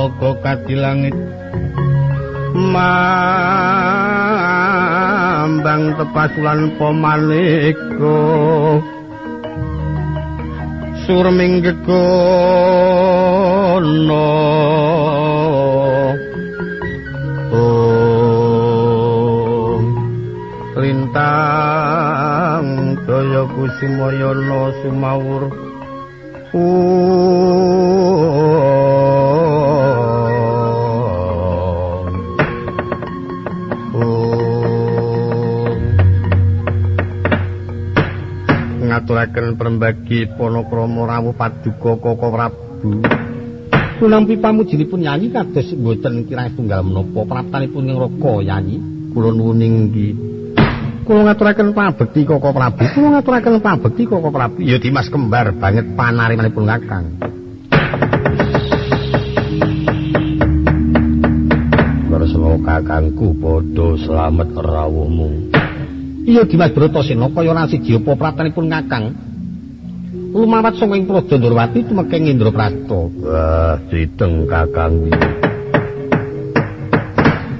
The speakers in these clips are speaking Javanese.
yaning talaga kadilangit mambang tepasulan pomaneka surming gegono. Oh lintang daya kusumayana sumawur ngaturaken perembagi panakrama rawuh paduka koko prabu. Punampi pamujinipun nyanyi kados mboten kirang tunggal menapa praptanipun ing raka nyanyi. Kula nuwun inggih kula ngaturaken pabekti koko prabu. Kula ngaturaken pabekti koko prabu. Ya dimas kembar banget panarimanipun kakang. Bersama kakangku podo selamat rawuhmu. Iya Dimas Bratasena kaya ora siji apa pratanipun Kakang. Lumawat saka ing Praja Ndrawati tumeka Indraprasta. Wah, diteng Kakang.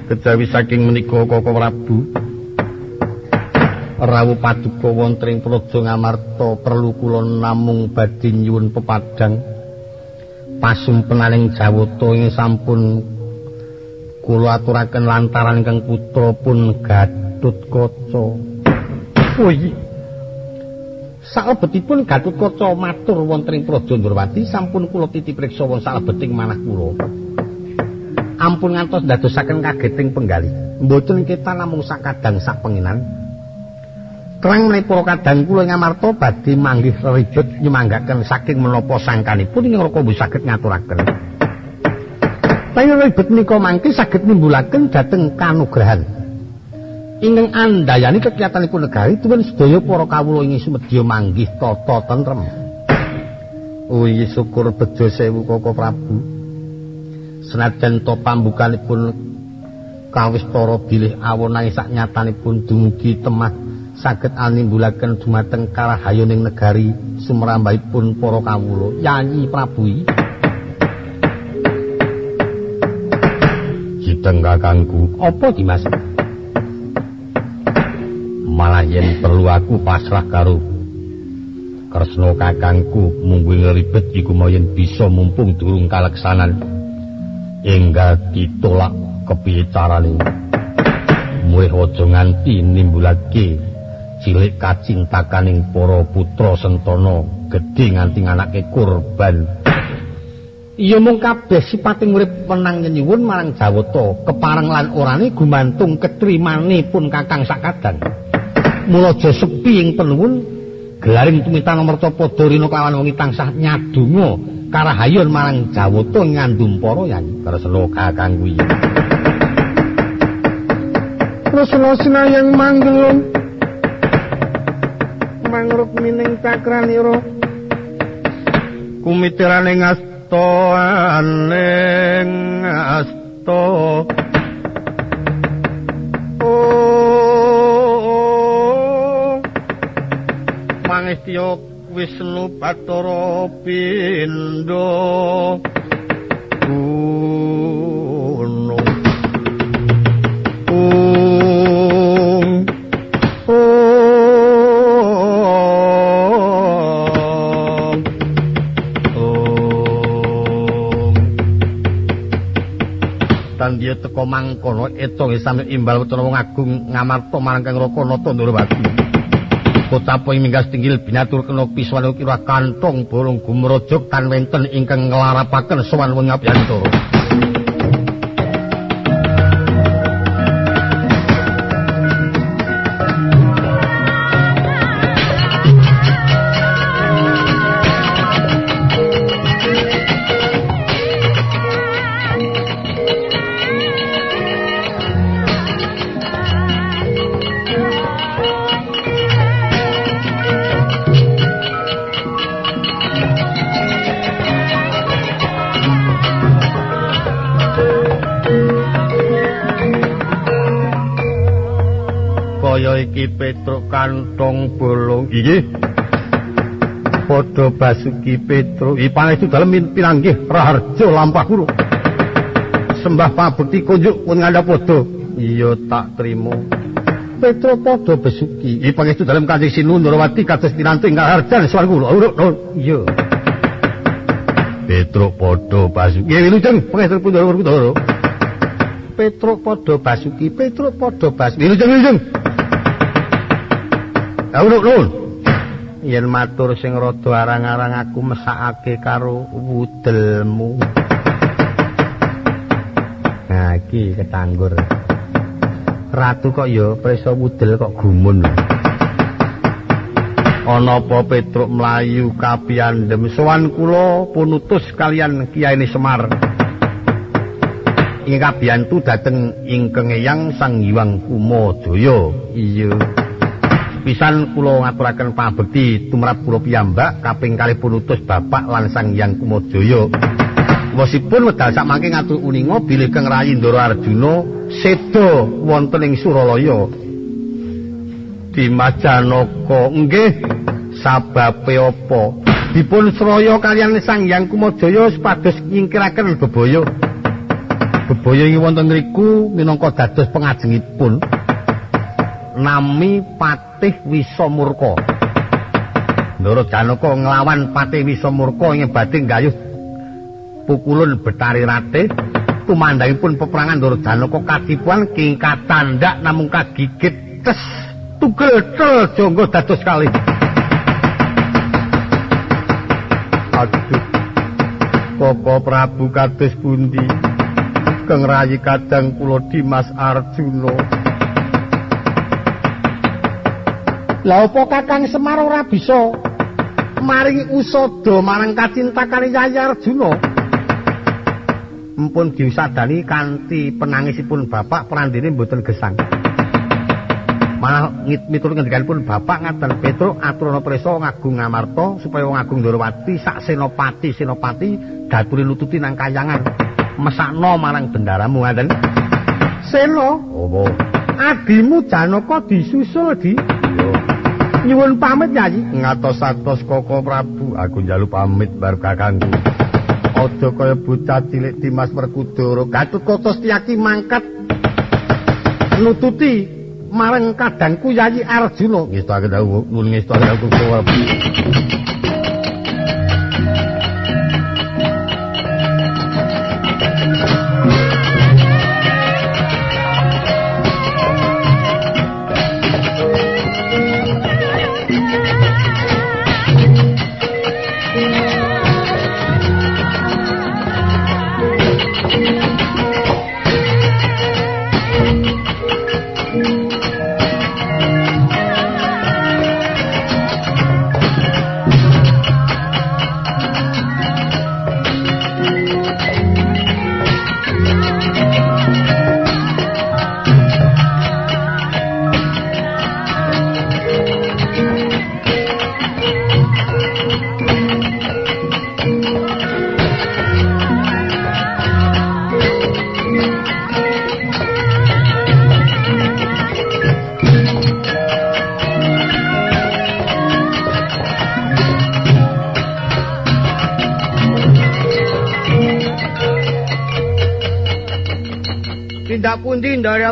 Kejawi saking menika Koko Prabu. Rawuh paduka wonten ing Praja Ngamarta perlu kula namung badhe nyuwun pepadang pasumpenaning Jawata ing sampun kula aturaken lantaran ingkang putra pun Gatutkaca. Woi. Salebetipun Gatutkaca matur wonten ing Praja Ndrawati sampun kula titip priksa wonten salebeting manah kula. Ampun ngantos dadosaken kageting penggali. Mboten kita namung sakadang sak penginan. Terang menapa kadang kula ngamarta badhe manggih ribet nyemanggaken saking menapa sangkanipun ing raka saged ngaturaken. Payu ribet menika mangke saged nimbulaken dhateng kanugrahan. Ingkang andayani kegiatanipun negari tuwin sedaya para kawula ing sumedya manggih tata tentrem. Uyi syukur bejo sewu Koko Prabu. Senajan to pambukanipun kawis para bilih awon nanging sak nyatanipun dumugi temah saged animbulaken dumateng karahayoning negari sumrambahipun para kawula. Yayi Prabu kakangku, apa Dimas? Malah yen perlu aku pasrah karo Kresna kakangku mungguing ribet iku moyen bisa mumpung durung kaleksanan. Enggal ditolak kepiye carane muih aja nganti nimbulake cilik kacintakaning para putra sentana gedhe nganti anake kurban iya mung kabeh sipating urip menang nyuwun marang Jawata kepareng lan orane gumantung ketrimanipun kakang sakadang mula aja sepi ing penuwun gelaring tumita nomor padha rina kawan wong tansah nyadunga karahayon marang Jawata ngandum para yan kresna kakang kuwi Kresna sinayang manggel mangrup mining cakranira. Kumitirane ngasta aning ngasta Pangestia Wisnu Bathara Pindha Gunung Ung Tandia teko mangkono eto sami imbal utawa wong agung ngamarta marang Kang Raka Nata Ndrawati. Ing minggas tinggil binatur kena piswan kira kantong bolong gumrojok kan wenten ingkang nglarapaken sowan wengap yantoro. Iki Petruk kantong bolong iki. Padha Basuki Petro ipanestu dalem pinanggih Raharja lampah kula sembah pabekti kunjuk pun ngandhap padha. Iya tak trimo. Petro padha Basuki ipanestu dalem Kanjeng Sinu Ndrawati kados pinantu ingkang harjan swan kula iya. Petro padha Basuki ya wilujeng. Pangestu pun Ndrawati Petro padha Basuki Petro padha Basuki wilujeng wilujeng Ayo, lho, yen matur sing rada arang-arang aku mesakake karo wudelmu. Nah, iki ketanggur. Ratu kok ya preso wudel kok gumun. Ana apa Petruk mlayu kapiandhem sowan kula punutus kalian Kiai Semar. Ing kabiyantu dhateng ingkang Eyang Sang Hyang Kumajaya. Iya. Pisan kula ngaturaken pabekti tumrap kula piyambak kaping kalih punutus Bapak lan Sang Hyang Kumajaya. Wasipun wedal sak mangke ngatur uninga bilih Kang Rayindra Arjuna seda wonten ing Suralaya. Dimas Janaka nggih sababe apa? Dipun sraya kalian Sang Hyang Kumajaya supados nyingkiraken bebaya. Bebaya iki wonten ngriku minangka dados pengajengipun. nami Patih Wisamurka. Ndara Janaka nglawan Patih Wisamurka ing badhe gayuh pukulun Betari Ratih tumandhangipun peperangan Ndara Janaka katipuan king katandak namung kagigit tes tugel tel jangga dados kali. Aduh. Koko Prabu kados pundi? Kang rayi kadang kula Dimas Arjuna. Lah apa Kakang Semar ora bisa maringi usada marang kacintakane Yayi Arjuna? Mumpun diusadani kanthi penangisipun bapak prandene mboten gesang. Malah miturut ngendikanipun bapak ngaten Petruk aturana prisa ngagung ngamarta supaya wong agung Ndrawati sak senopati senopati daturi nututi nang kayangan mesakno marang bendaramu ngaten. Seno, apa? Adimu Janaka disusul di nyuwun pamit Yayi. Ngatos-atos Koko Prabu, aku njaluk pamit bar kakangku. Aja kaya bocah cilik Dimas Werkudara, Gatut Kota Setyaki mangkat nututi marang kadangku Yayi Arjuna. Ngestake dawuh, nuwun ngestake dawuh. pundi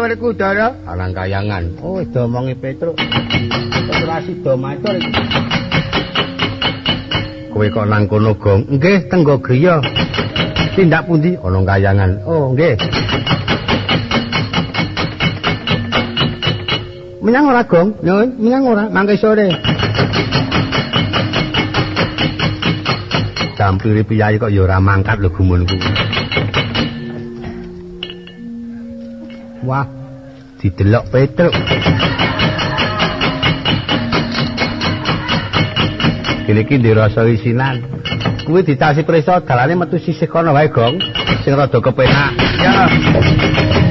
ndara werku dara? Alang kayangan. Oh, domongi Petruk. Ora sida matur iki. Kowe kok nang kono, Gong? Nggih, tenggo griya. Tindak pundi? Ana kayangan. Oh, nggih. Menyang ora, Gong? Nyun, menyang ora? Mangke sore. Campuri piyayi kok ya ora mangkat lho gumunku. Wah, didelok Petruk. Kene iki dirasa isinan. Kuwi ditasi prisa dalane metu sisih kono wae, Gong. Sing rada kepenak. Ya.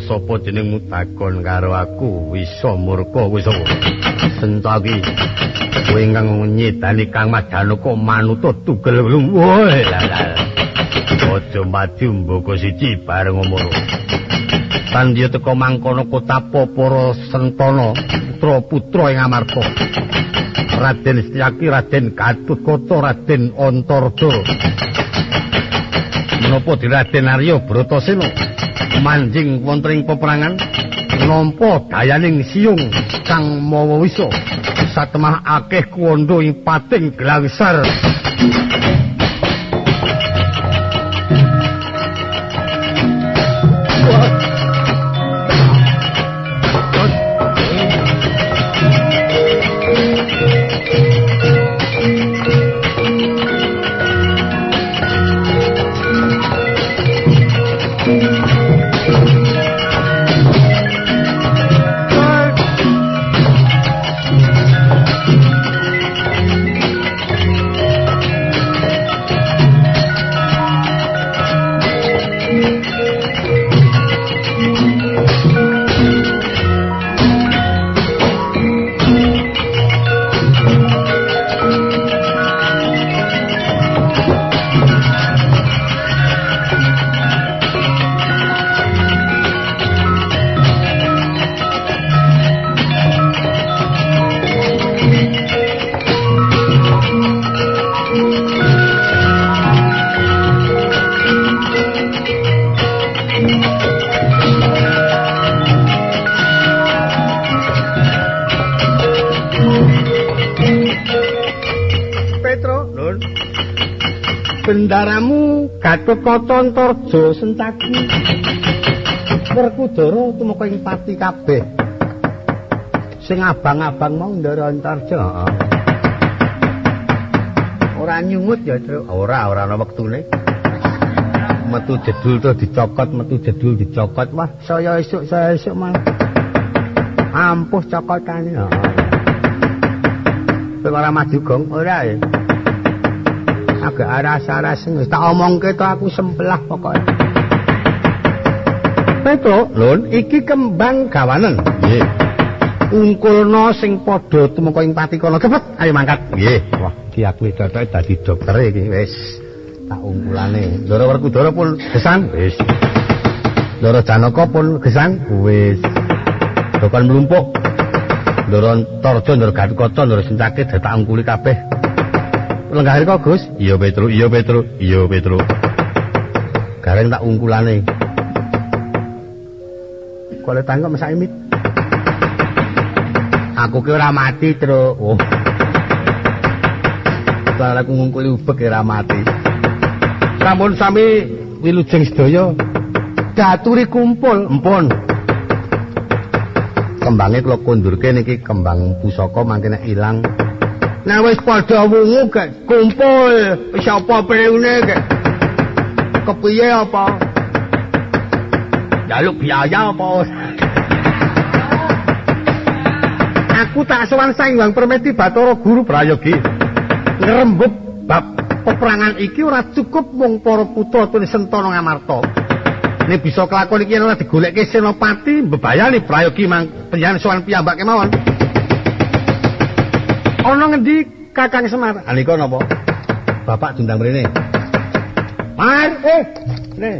Sapa jenengmu takon karo aku? Wisa murka wis sentaki kowe ingkang nyedani Kang Madanaka manuta tugel. Woe aja maju mboko siji bareng ngomono Pandya teka mangkono kota para sentana putra putra ing Amarta Raden Setyaki Raden Gatotkaca Raden Antarja. Menapa di Raden Arya Bratasena manjing wonten ing peperangan nampa dayaning siung kang mawa wisa satemah akeh kuwanda ing pating glangsar bendaramu Gatot Kaca Antarja Sencaki Werkudara tumeka ing pati kabeh. Sing abang-abang mau ndara Antarja. Ora nyungut ya Truk ora ora ana wektune. Metu jedul to dicokot metu jedul dicokot. Wah saya esuk saya esuk mah ampuh cokotane. Heeh ora maju gong ora ya agak aras-aras wis tak omongke to aku sembelah pokoke Petro, lun, iki kembang gawanen. Nggih. Ungkulna sing padha tumeka ing patikana cepet, ayo mangkat. Nggih. Wah, iki aku dadi dadi dokter iki wis. Tak ungkulane. Ndara Werkudara pun gesang, wis. Ndara Janaka pun gesang, wis. Dokon mlumpuk. Ndara Tarja, Ndara Gatotkaca, Ndara Sencake tak ungkuli kabeh. Lenggah kok Gus? Iya Petru iya Petru iya Petru gareng tak ungkulane. Kole tangkap masak imit aku ki ora mati terus oh. Kalau aku ngungkuli ubek ora mati. Sampun sami wilujeng sedaya. Daturi kumpul. Empun. Kembangnya kalau kundurke niki kembang pusaka mangkene ilang Nah wis padha wungu gek kumpul sapa prene gek. Kepiye apa? Jaluk biaya apa? Aku tak sowan saing Permeti Bathara Guru Prayogi. Ngrembug bab peperangan iki ora cukup mung para putra tuni Sentana Ngamarta. Nek bisa kelakon iki ora digolekke Senopati mbebayani Prayogi mang penjahan sowan piyambak kemawon. Ana ngendi Kakang Semar? Anika napa? Bapak dundang mrene. Mar, eh. Ne.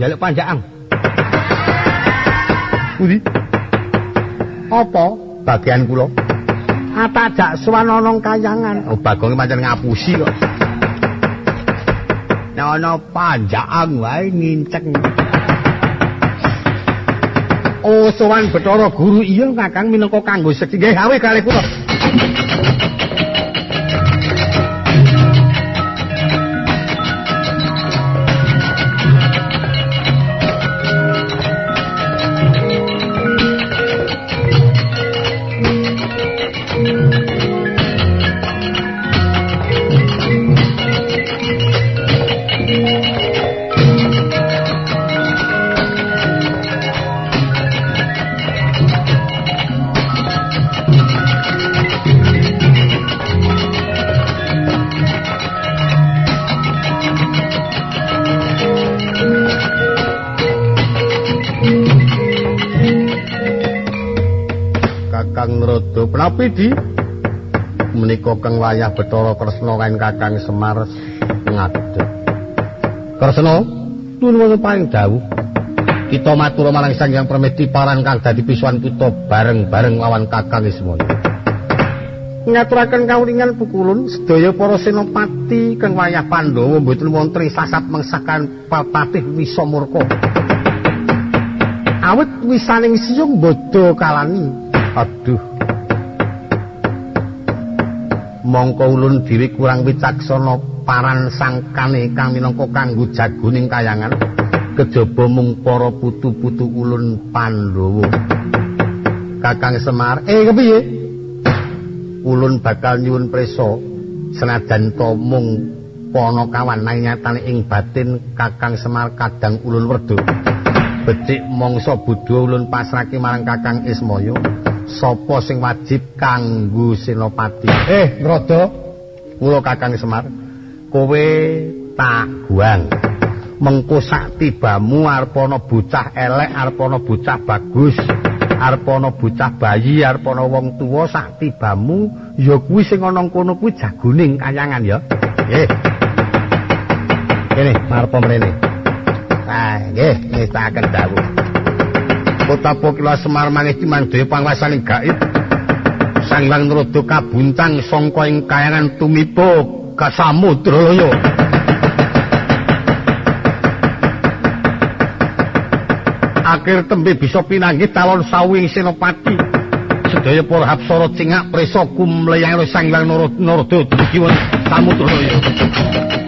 Jaluk panjang. Budi. Apa bagian kula? Atajak swanonong kayangan. Oh, bagong pancen ngapusi kok. Nek ana panjang wae nginceng. Oh, sowan Bathara Guru iya Kakang minangka kanggo seksi nggih gawe kalih kula. Di menika keng wayah Bathara Kresna kan Kakang Semar ngadeg. Kresna nuwun paring dawuh. Kita matur marang Sang Hyang Permedi paran kang dadi pisuan kita bareng-bareng lawan Kakang Ismaya. Ngaturaken kawulingan pukulun sedaya para senopati kang wayah Pandhawa mboten wonten sasat mengsakan patih wisa murka. Awit wisaning siyung bodho kalani. Aduh. Mongko ulun diri kurang wicaksana paran sangkane kang minangka kanggo jagoning kayangan. Kejaba mung para putu-putu ulun Pandhawa. Kakang Semar, eh kepiye? ulun bakal nyuwun prisa senajan to mung pono kawan nang nyatane ing batin Kakang Semar kadang ulun werdo becik mangsa budha ulun pasrake marang Kakang Ismaya sapa sing wajib kanggo senopati? Eh ngrada. Kula Kakang Semar kowe tak guang mengko sak tibamu arep ana bocah elek arep ana bocah bagus arep ana bocah bayi arep ana wong tuwa sak tibamu ya kuwi sing ana kono kuwi jagoning kayangan ya. Nggih. Kene marep mrene. Ah nggih ngestaken dawuh kota pokila semar mangih timang dhewe panguwasaning gaib. Sang lang nurudo kabuntang sangka ing kayangan tumipo ka samudra laya akhir tembe bisa pinanggih calon sawing senopati. Sedaya para hapsara cingak prisa kumleyang sang hyang narada dumugi samudra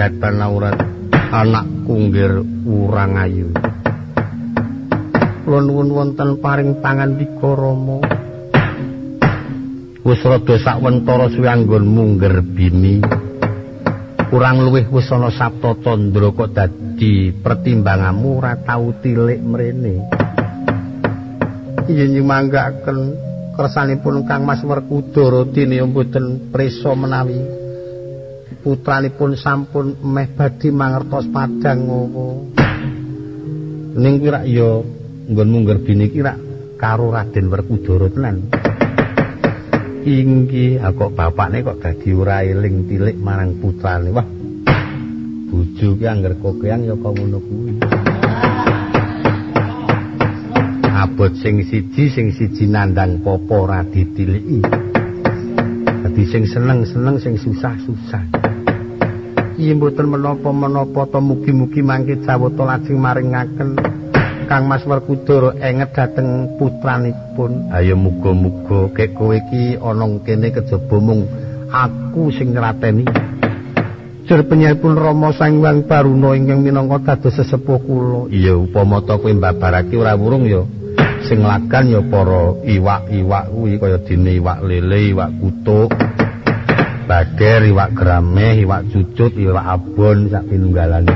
datan aurat anak kunggir urang ayu kula nuwun wonten paring pangan dikarama wis rada sakwentara suwi anggon mungger bini. Kurang luwih wis ana sabta tandra kok dadi pertimbanganmu ora tau tilik mrene. Yen nyumanggaken kersanipun Kang Mas Werkudara dene mboten prisa menawi putranipun sampun meh badhe mangertos padang ngopo. Ning kuwi rak ya nggon mungger bini iki rak karo Raden Werkudara tenan. Inggi kok bapakne kok dadi ora eling tilik marang putrane. Wah. Bojo ki anger kokean ya kok ngono kuwi. Abot sing siji sing siji nandang popo ora ditiliki. Dadi sing seneng-seneng sing susah-susah. Iya mboten menapa-menapa to mugi-mugi mangke jawata lajeng maringaken Kang Mas Werkudara enget dhateng putranipun. Ayo muga-muga kek kowe iki ana kene kejaba mung aku sing ngrateni. Jur penyepun Rama Sang Hyang Baruna ingkang minangka dados sesepuh kula. Iya upama to kowe mbabarake ora wurung ya. Sing lagan ya para iwak-iwak kuwi kaya dene iwak lele, iwak kutuk. Bader, iwak grameh, iwak cucut, iwak abon, sak pinunggalan.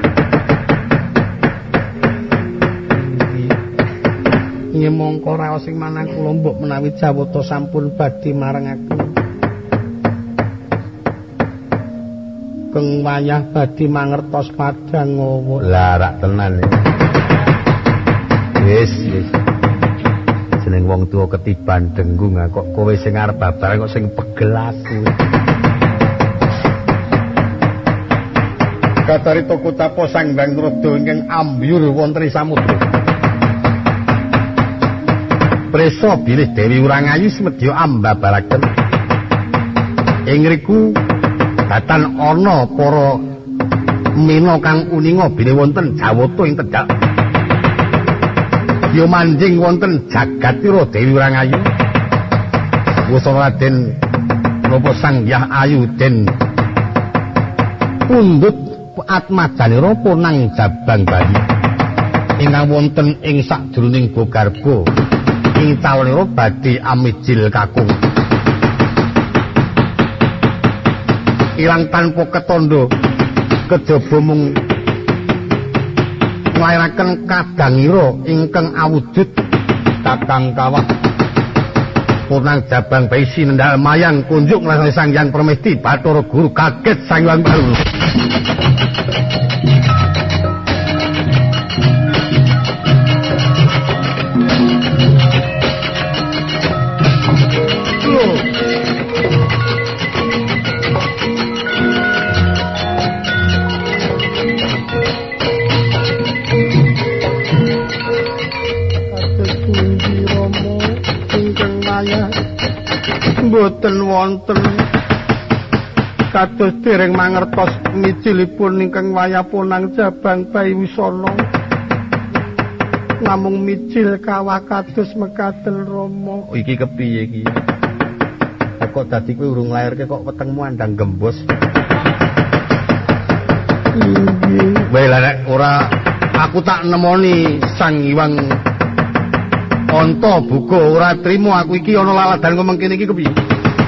Ini mongko raos sing manang kula mbok menawi jawata sampun badhe marang aku. Keng wayah badhe mangertos padang ngowo. Lah rak tenan. Wis, wis. Jeneng wong tuwa ketiban denggung kok kowe sing arep babar kok sing pegel aku. Katarita Kutapa Sanggang Rada ingkang ambyur wonten samudra. Presa bilih Dewi Urangayu semedya ambabaraken. Ing riku pegatan ana para mina kang uninga bine wonten jawata ing tegal ya manjing wonten jagatira dewi rangayu wusana raden napa sang yah ayu den pundhut atmajanira punang jabang bayi ingkang wonten ing sadurunging gogarba ing taunira badhe amijil kakung. Ilang tanpa ketondo kejaba mung nglairaken kadangira ingkang awujud kakang kawah. Purnang jabang baisi nendal mayang kunjuk ngrasani sang permesti bathara guru kaget sang yang baru boten wonten kados dereng mangertos micilipun ingkang wayah punang jabang bayi wisana. Namung micil kawah kados mekaten rama. Oh, iki kepiye iki? Kok dadi kowe urung lairke kok wetengmu andang gembos? Bae nek ora aku tak nemoni Sang Hyang Anta buka ora trimo aku iki ana laladan kok mengkene iki kepiye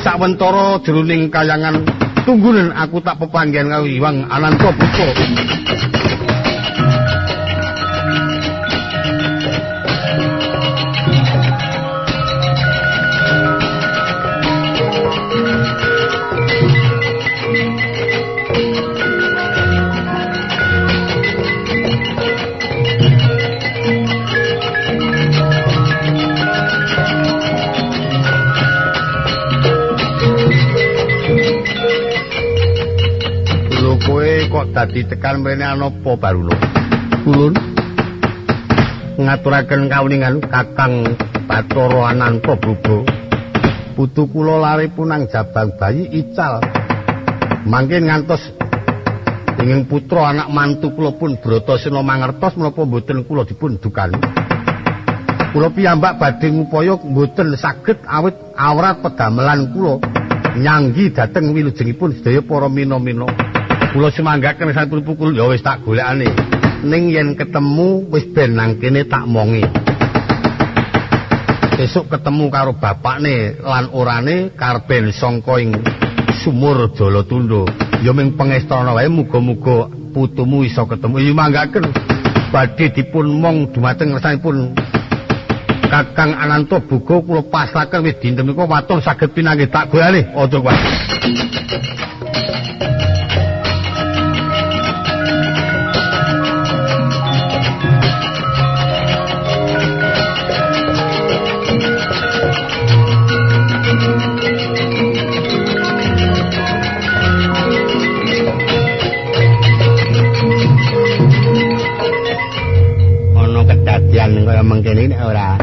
sawentara jroning kayangan. Tunggunen aku tak pepanggihan karo Iwang Ananta buka dadi tekan mrene anapa barulo ulun. Ngaturaken kawuningan kakang Bathara Ananta Bubo putu kula lari punang jabang bayi ical. Mangke ngantos ingin putra anak mantu kula pun Bratasena mangertos menapa mboten kula dipun dukani. Kula piyambak badhe ngupaya mboten saged awit awrat pedamelan kula nyanggi dhateng wilujengipun sedaya para mina-mina kula semanggaken satu pukul ya wis tak golekane. Ning yen ketemu wis ben nang kene tak mongi. Besok ketemu karo bapakne lan orane karben sangka ing sumur Jalatunda ya ming pengestana wae muga-muga putumu iso ketemu. Ya manggaken. Badhe dipun mong dumateng ngersanipun. Kakang Ananto Bugo kula pasraken wis dinten menika. Waton saged pinanggih tak golekane. Aja kuwi mengkene nek ora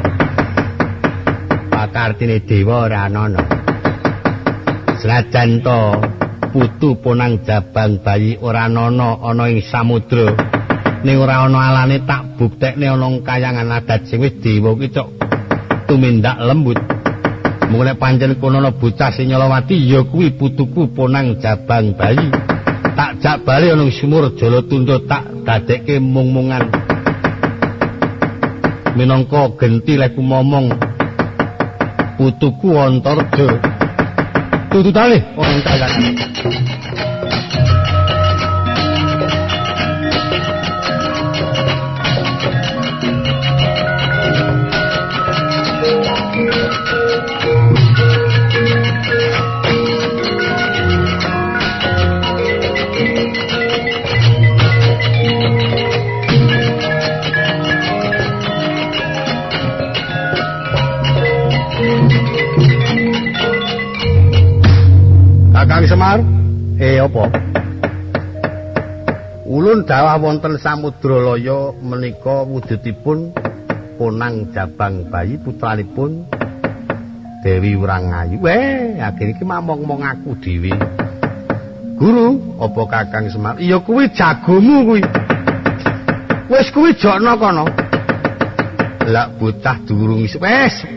pakartine dewa ora ana senajan to putu ponang jabang bayi ora ana ana ing samudra. Ning ora ana alane tak buktekne ana kayangan adat sing wis dewa ki cok tumindak lembut. Mung nek pancen kono ana bocah sing nyolowati ya kuwi putuku ponang jabang bayi. Tak jak bali ana sumur jala tak dadekke mung-mungan minangka genti lek momong putuku antarja tututane ora kalangan Semar? Apa? Ulun dawah wonten Samudra Laya menika wujudipun ponang jabang bayi putranipun Dewi Wrangayu. Weh, akhir iki mamong-mong aku dhewe. Guru, apa Kakang Semar? Iya kuwi jagomu kuwi. Wis kuwi jokno kono. Lah bocah durung. Wis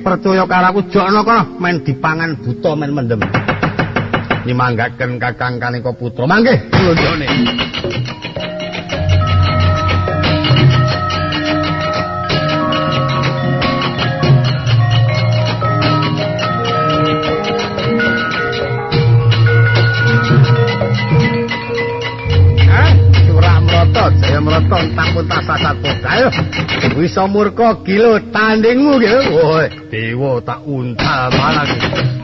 percaya karo aku jokno kono men dipangan buta men mendem. Nyemanggaken Kakang Kanika Putra. Mangke kula jone. Jaya Mrata tampun tasasat padha. Ayo. Wisa murka gila tandingmu ki. Woi, dewa tak untal malang.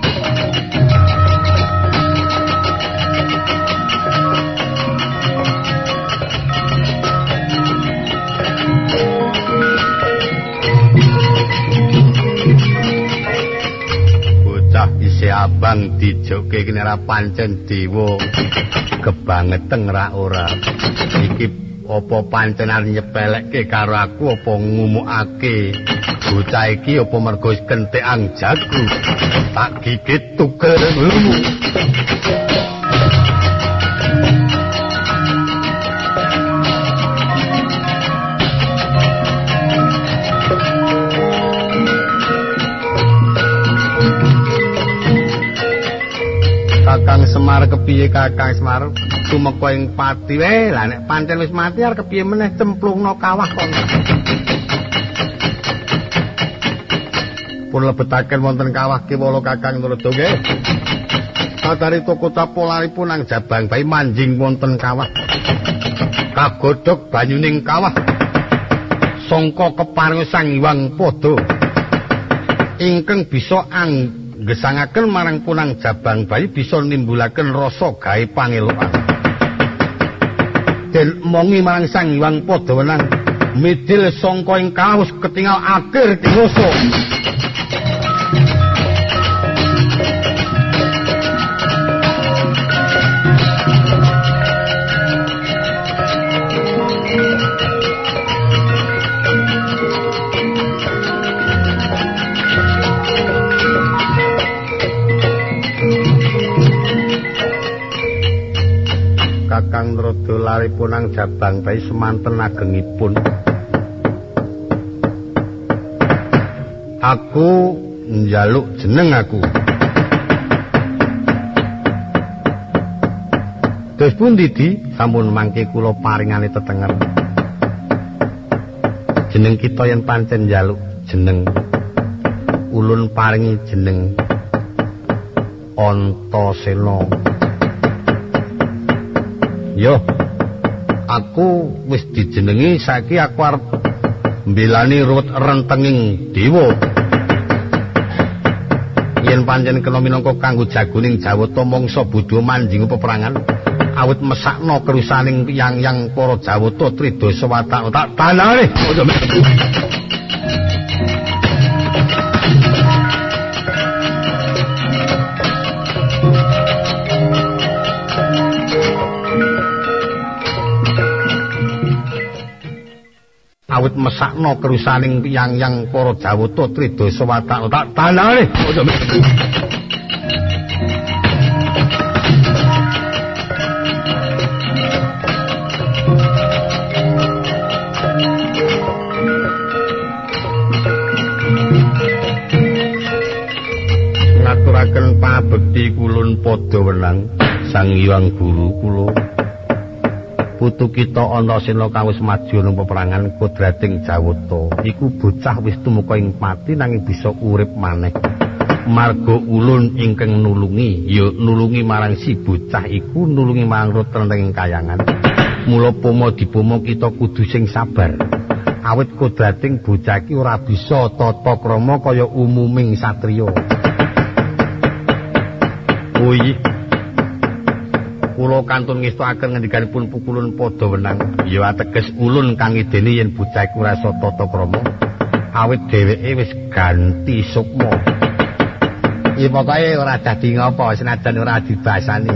Isih abang dijokke kene ra pancen dewa. Kebangeteng ra ora. Iki apa pancen arep nyepelekke karo aku apa ngumukake bocah iki apa mergo kentekan jago tak gigit tugel kepiye Kakang Semar? tumeka ing pati. Wae lah nek pancen wis mati arep kepiye meneh cemplungno kawah kono pun lebetaken wonten kawah kiwala kakang Nurdo nggih. Sadari toko tapolaripun nang jabang bayi manjing wonten kawah. Kagodhog banyuning kawah. Sangka keparing sang iwang padha. Ingkang bisa ang gesangaken marang punang jabang bayi bisa nimbulaken rasa gawe pangelokan den mongi marang sang iwang padha wenang midil sangka ing kaus ketingal akhir dinoso Nrodo laripun nang jabang bayi semanten agengipun. Aku njaluk jeneng aku. Terus pun didi, sampun mangke kula paringane tetengen. Jeneng kita yang pancen njaluk jeneng. Ulun paringi jeneng Antasena. Yo. Aku wis dijenengi saiki aku arep mbelani ruwet rentenging dewa. Yen pancen kena minangka kanggo jagoning Jawata mangsa bodho manjing peperangan, awit mesakno kerusaning yang-yang para Jawata tridasa watak tak tanane. Awit mesakno kerusaning yang-yang para Jawata tridasa watak. Tak tanane. Ojo ngaturaken pabekti kulun padha wenang Sang Hyang Guru kula putu kita Antasena kang wis maju ning peperangan kodrating Jawata. Iku bocah wis tumeka ing mati nanging bisa urip maneh. Marga ulun ingkang nulungi ya nulungi marang si bocah iku nulungi marang roteng kayangan. Mula pomo dipomo kita kudu sing sabar. Awit kodrating bocah iki ora bisa tata krama kaya umuming satriya. Oh kula kantun ngestuaken ngendikanipun pukulun padha wenang. Ya ateges ulun kang idene yen bocah iku rasa tata krama. Awit dheweke wis ganti sukma. Ya pokoke ora dadi ngapa senajan ora dibasani.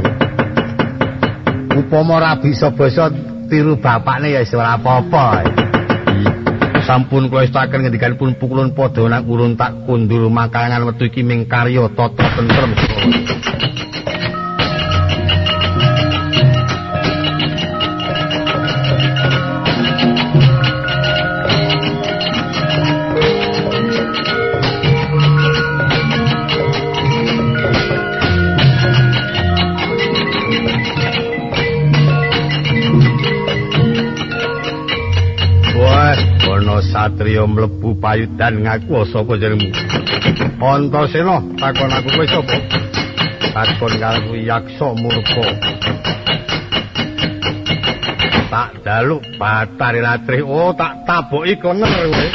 Upama ora bisa basa tiru bapakne ya ora apa-apa. Sampun kula istaken ngendikanipun pukulun padha wenang ulun tak kundur makangan metu iki ming karya tata tentrem satriya mlebu payudan ngaku sapa jenengmu. Antasena takon aku kowe sapa? Takon karo yaksa murka tak daluk batari latri oh tak taboki kono kowe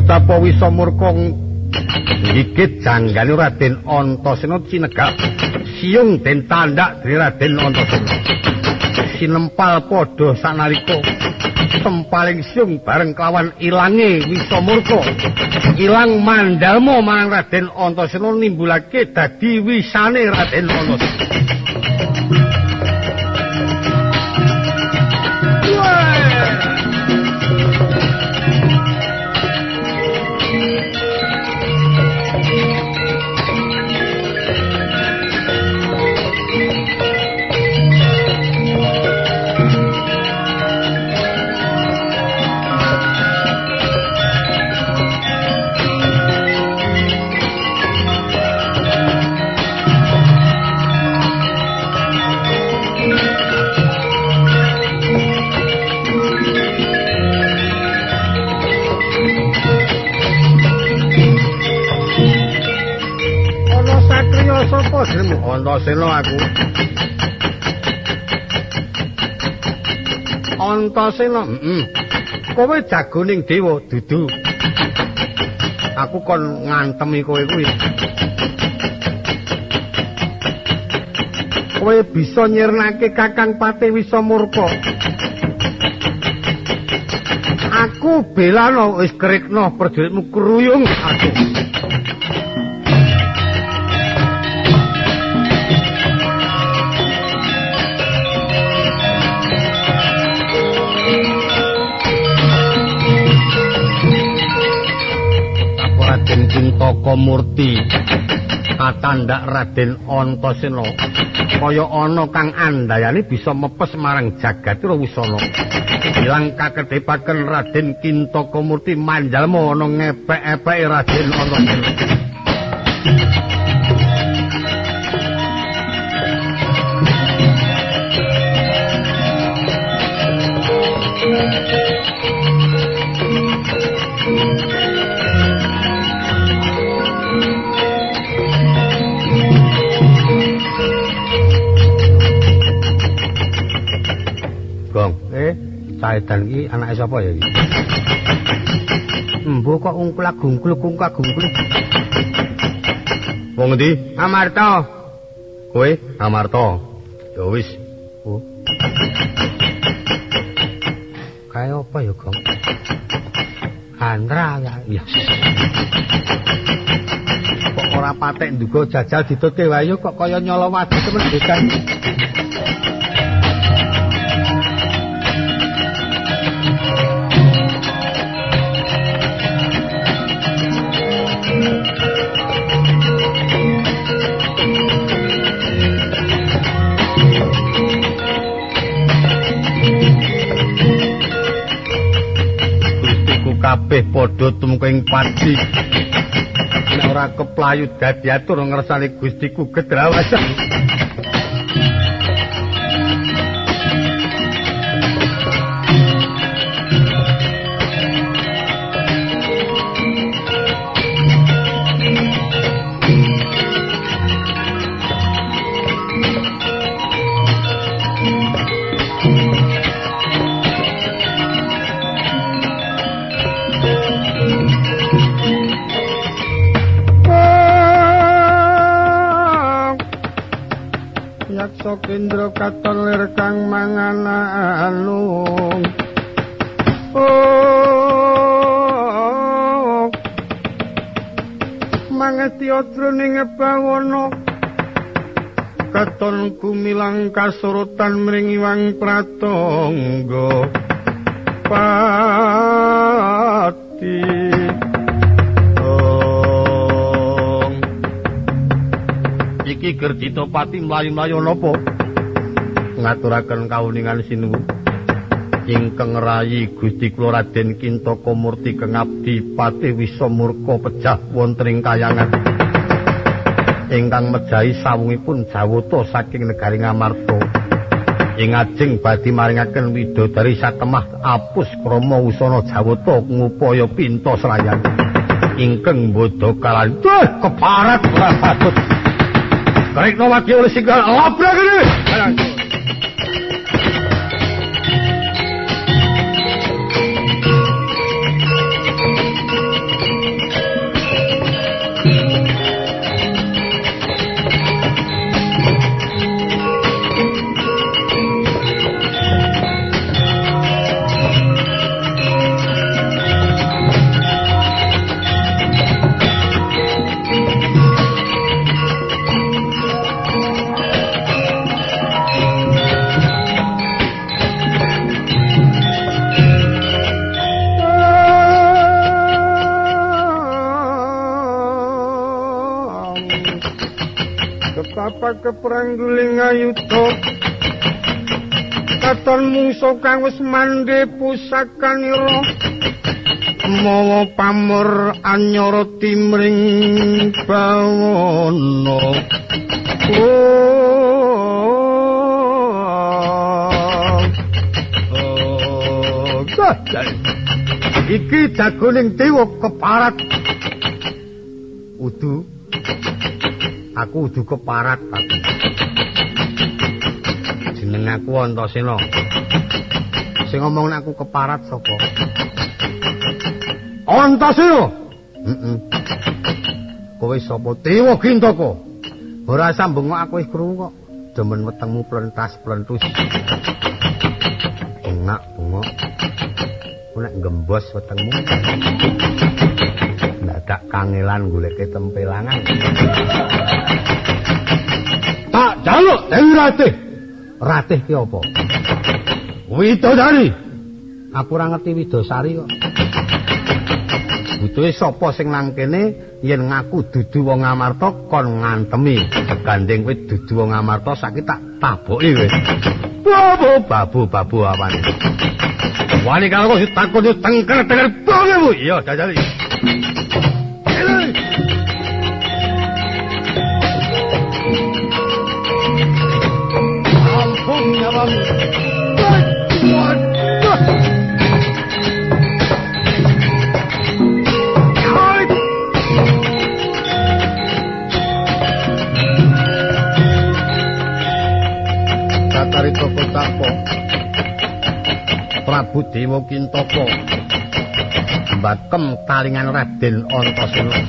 Tapo wisa murka gigit janggane Raden Antasena cinegak siung den tandak dari Raden Antasena. Sinempal padha sanalika. Tempaling siung bareng kelawan ilange wisa murka. Ilang mandalmo marang Raden Antasena nimbulake dadi wisane Raden Antasena Antasena aku. Antasena, heeh. Kowe jagoning dewa dudu. Aku kon ngantemi kowe kuwi. Kowe bisa nyirnake Kakang Pati Wisamurka. Aku belano wis krikno prajuritmu kruyung aku. Murti? Katandak Raden Antasena. Kaya ana kang andayane bisa mepes marang Jagatira Wisana. Ilang kakedepaken Raden Cintaka Murti manjalma ana ngepek-epeke Raden Antasena Caedan iki anake sapa ya iki? Embo kok ungklak gungkluk ungklak gungkluk. Wong endi? Amarta. Kowe Amarta. Ya wis. Oh. Kae apa ya, Gong? Andra ya. Iya. Kok ora patek nduga jajal ditutke wae kok kaya nyolo wadi temen bukan. Kabeh padha tumengking padi. Nek ora keplayu dadi atur ngersani Gustiku gedrawasan. Katon lir kang mangananung. Oh. Mangesti jroning bangono. Katon kumilang kasorotan mring iwang pratangga. Pati. Ki Gerjitapati mlayu-mlayu napa? Ngaturaken kawuningan sinuwun. Ingkang rayi Gusti kula Raden Kintaka Murti kang abdi patih wisa murka pejah wonten ing kayangan. Ingkang mejahi sawungipun Jawata saking negari Ngamarta. Ing ajeng badhe maringaken widodari satemah apus krama usana Jawata ngupaya pinta serayan. Ingkang bodho kalan keparat ora patut. Karek wati oleh singgal labrak ini. Keprangguling ayuda katon mungso kang wis mandhe pusakanira mawa pamur anyara timring bawana. Iki jagoning dewa keparat. Udu aku udu keparat aku. jeneng aku Antasena. Sing ngomong aku keparat sapa? Antasena! Heeh kowe sapa? Dewa gintaka! Ora sambung aku wis krungu kok. Demen wetengmu plentas plentus. Enak bunga nek gembos wetengmu kangelan goleke tempelangan tak jaluk dewi ratih ratih ki apa widodari aku ora ngerti widosari kok butuhe sapa sing nang kene yen ngaku dudu wong amarta kon ngantemi gandeng kowe dudu wong amarta saiki tak taboki kowe babu babu babu awane wani kalau kok takut tengkel tengkel banget bu iya jajali Kotapa Prabu Dewa Kintaka Mbakem talingan Raden Antasena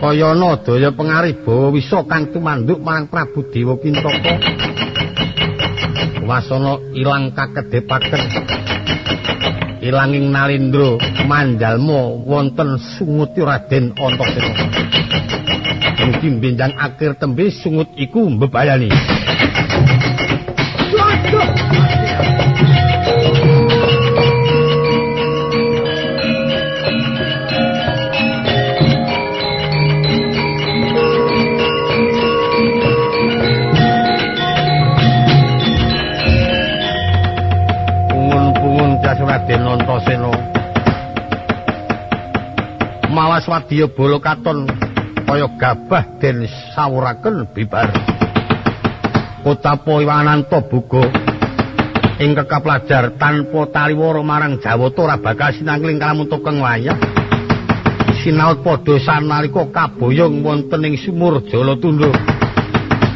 Kayana daya pengariba wisa kang tumanduk marang Prabu Dewa Kintaka Wasana ilang kakedepaken. Ilanging nalindra manjalma wonten sunguti Raden Antasena Mugi benjang akhir tembe sungut iku mbebayani Wadya bala katon kaya gabah den sawuraken bibar. Kotapa Iwananta buga ing kekaplajar tanpa taliwara marang Jawata ora bakal sinangling kalamun tukeng wayah. Sinaut padha sanalika kaboyong wonten ing sumur Jalatundha.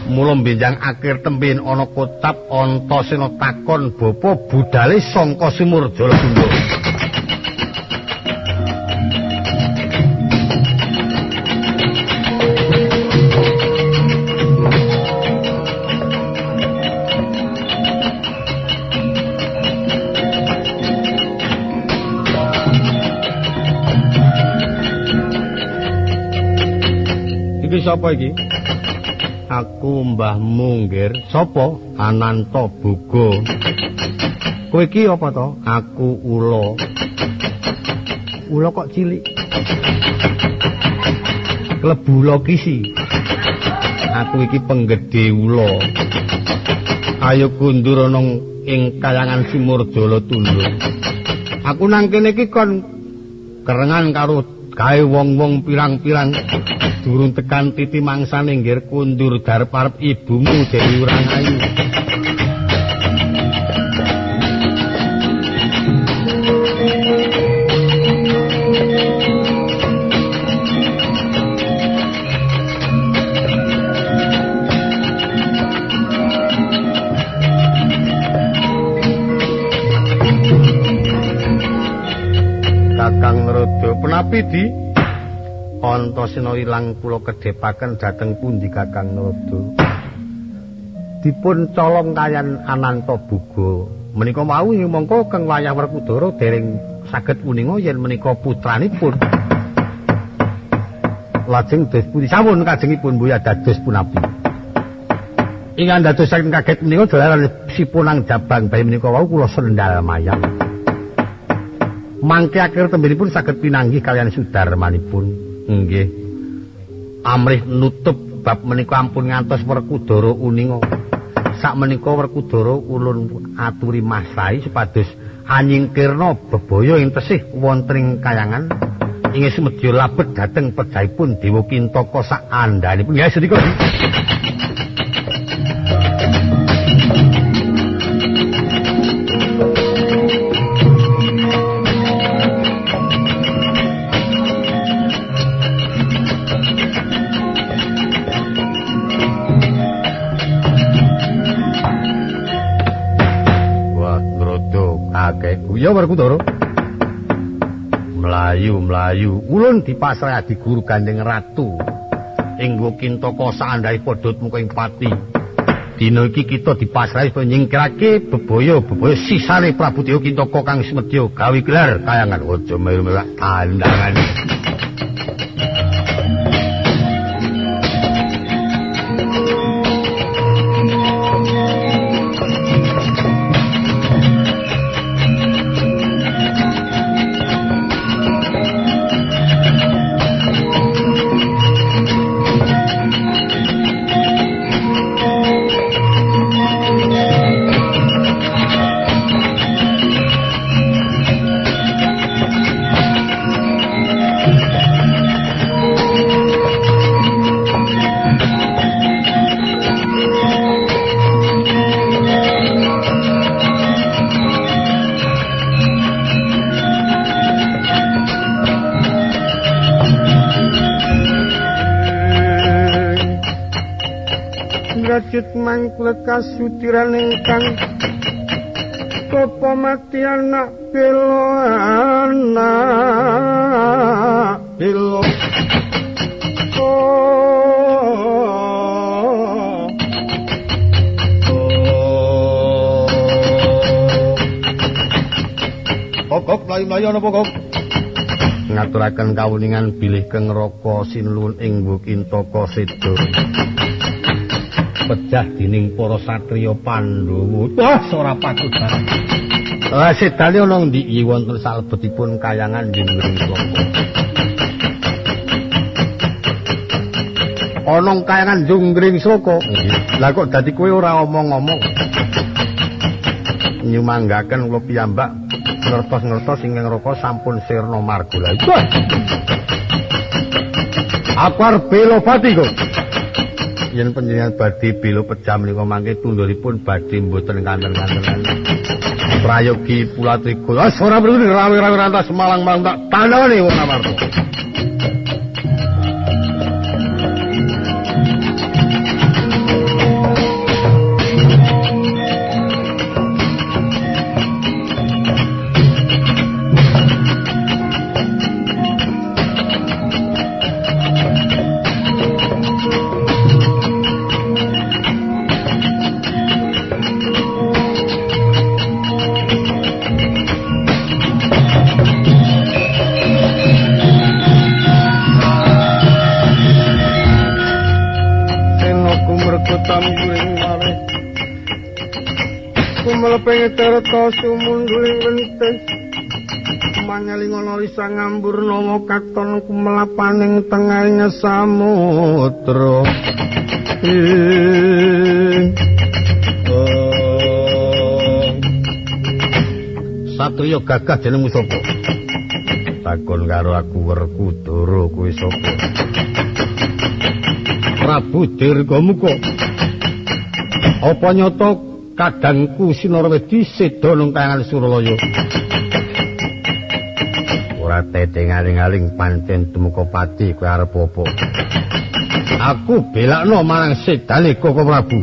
Mula benjang akhir tembin ana kotap Antasena takon bapa budale sangka sumur Jalatundha. Sapa iki? Aku Mbah Munggir. Sapa? Ananta Buga. Kowe iki apa to? Aku Ula. Ula kok cilik? Klebu Lokisi. aku iki penggede ula. Ayo kundur ana ing kayangan Simurdala Tunduk. Aku nang kene iki kon kerengan karo gawe wong-wong pirang-pirang durung tekan titi mangsane nggir kundur darep arep ibumu Dewi Urangayu. Penapi di Antasena ilang kula kedhepaken dhateng pundi Kakang Narada. Dipun colong kayan Ananta Buga. Menika mau mongko keng wayah Werkudara dereng saged uninga yen menika putranipun. Lajeng des pundi sampun kajengipun Buya dados punapi. Ingan dadosaken kaget menika dolaran sipunang jabang bayi menika wau kula sendal mayang. mangke akhir tembiripun saged pinanggih kalian sudarmanipun nggih. Amrih nutup bab menika ampun ngantos Werkudara uninga. Sak menika Werkudara ulun aturi masai supados anyingkirna bebaya ing tesih wonten ing kayangan. Ing semedya labet dhateng pejaipun Dewa Kintaka sak andhanipun nggih sedika Ya Werkudara. Mlayu mlayu ulun dipasrah di guru Gandeng Ratu. Ing Kintaka sandhahe padha muka ing pati. Dina iki kita dipasrahi supaya nyingkirake bebaya-bebaya sisane Prabu Dewa Kintaka kang semedya gawe gelar kayangan aja melu-melu tandangan. Kasutiran ingkang Bapa mati anak belo anak belo Pokok mlayu-mlayu ana pokok. Ngaturaken kawuningan bilih keng raka sinlun ing Bukintaka Seda. Pejah dining para satriya Pandhawa. Wah, ora patut barang. Ah, sedane ana ndi wonten salebetipun kayangan jeneng Soko. Ana kayangan Junggring Soko. Lah kok dadi kowe ora omong-omong. Nyumanggaken kula piyambak ngertos-ngertos ing ngroko sampun sirna marga. Lah Aku arep belo pati kok. Yen panjenengan badhe bela pejam menika mangke tunduripun badhe mboten kanten-kanten. Prayogi Pulatriga. Ora perlu rawe-rawe rantas malang-malang tak tandane wong Amarta. Tirta sumunduling wentis mangeling ana lisa ngambur nawa katon kumelapaning tengahing samudra Satriya gagah jenengmu sapa? Takon karo aku Werkudara kuwi sapa? Prabu Dirgamuka. Apa nyata kadangku Sinarwedi seda nang kangan Suralaya? Ora tetengaling-aling pancen tumuka pati kowe arep apa? Aku belakno marang sedane Koko Prabu.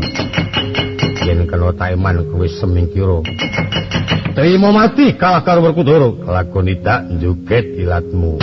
Yen kena taiman kowe semingkira. Terima mati kalah karo Werkudara. Lakoni tak njuget ilatmu.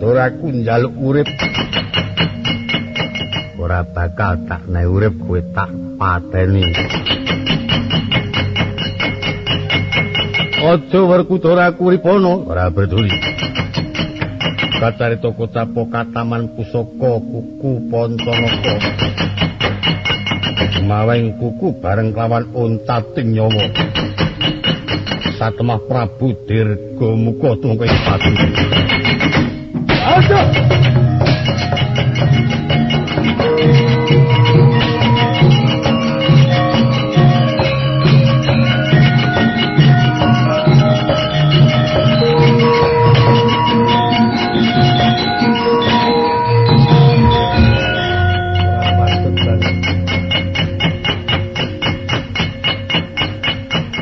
Werkudara aku njaluk urip. Ora bakal tak nek urip kowe tak pateni. Aja Werkudara aku ripono, ora peduli. Kacarita kocapo kataman pusaka kuku Pancanaka. Maweng kuku bareng kelawan untating nyawa. Satemah Prabu Dirga muka tungkeng pati. Aja!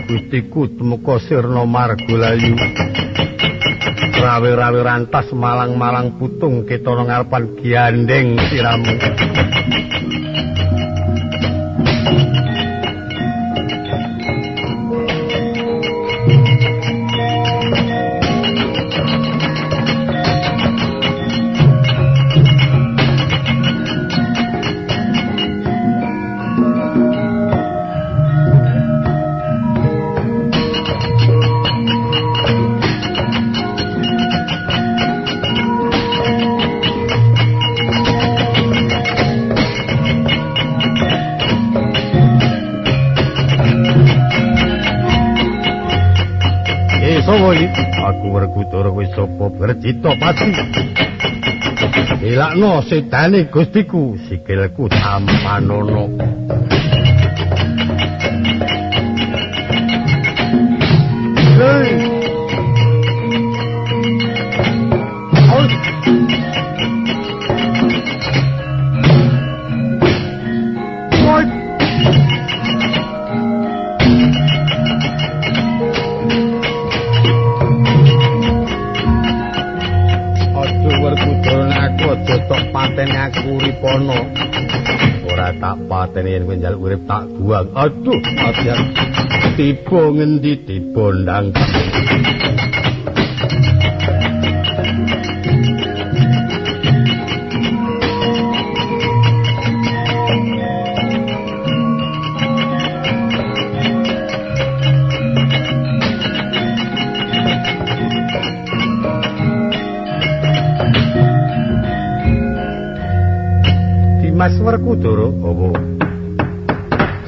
Gustiku temuka sirna margolayu. Rawe-rawe rantas malang-malang putung ketana ngarepan giandeng siramu Cita pati. Ilakno sedane Gustiku sikilku tampanono. patene yen kowe njaluk urip tak buang. Aduh, ajar. Tiba ngendi tiba ndang. Werkudara apa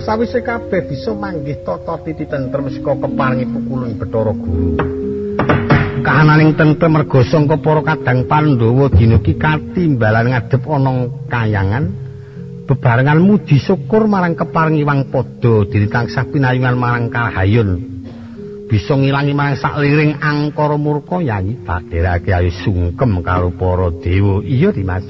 sawise kabeh bisa manggih tata titi tentrem saka keparingi pukulan Bathara Guru. Kahananing tentrem merga sangka para kadang Pandhawa dina iki katimbalan ngadhep ana kayangan bebarengan muji syukur marang keparingi wang padha diri tansah pinayungan marang kahayun bisa ngilangi marang sakliring angkara murka yayi tak derake ayo sungkem karo para dewa. Iya Dimas